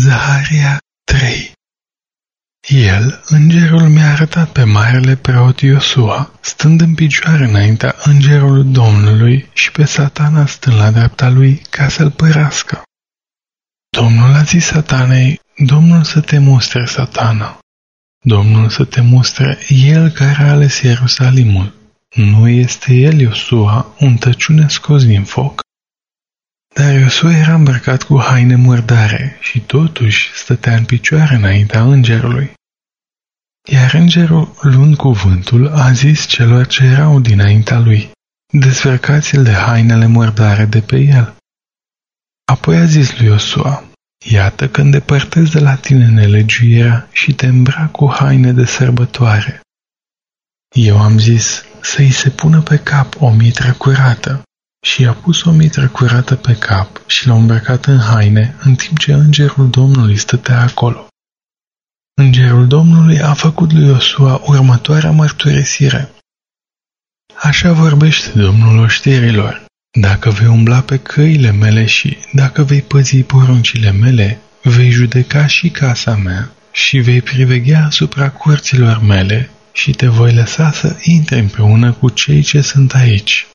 Zaharia 3 El, îngerul, mi-a arătat pe marele preot Iosua, stând în picioare înaintea îngerului Domnului și pe satana stând la dreapta lui ca să-l părască. Domnul a zis satanei, Domnul să te mustre, satana. Domnul să te mustre, El care a ales Ierusalimul. Nu este El, Iosua, un tăciune scos din foc. Dar Iosua era îmbrăcat cu haine murdare și totuși stătea în picioare înaintea îngerului. Iar îngerul, luând cuvântul, a zis celor ce erau dinaintea lui, desfărcați-l de hainele murdare de pe el. Apoi a zis lui Iosua, Iată că îndepărtez de la tine nelegiuirea și te îmbrac cu haine de sărbătoare. Eu am zis să-i se pună pe cap o mitră curată și i-a pus o mitră curată pe cap și l-a îmbrăcat în haine în timp ce îngerul Domnului stătea acolo. Îngerul Domnului a făcut lui Iosua următoarea mărturisire. Așa vorbește Domnul oștirilor. Dacă vei umbla pe căile mele și dacă vei păzi poruncile mele, vei judeca și casa mea și vei priveghea asupra curților mele și te voi lăsa să intri împreună cu cei ce sunt aici.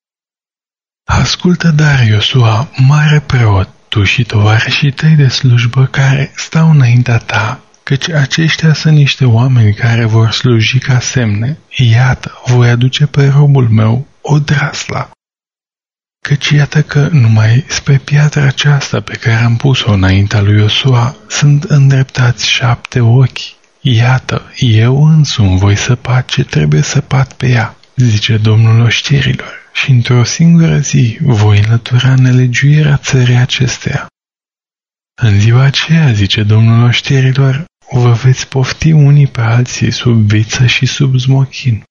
Ascultă, dar, Iosua, mare preot, tu și tovarășii tăi de slujbă care stau înaintea ta, căci aceștia sunt niște oameni care vor sluji ca semne. Iată, voi aduce pe robul meu o drasla. Căci iată că numai spre piatra aceasta pe care am pus-o înaintea lui Iosua sunt îndreptați șapte ochi. Iată, eu însumi voi săpa ce trebuie săpat pe ea, zice Domnul oștirilor, și într-o singură zi voi înlătura nelegiuirea țării acesteia. În ziua aceea, zice Domnul oștirilor, vă veți pofti unii pe alții sub viță și sub zmochin.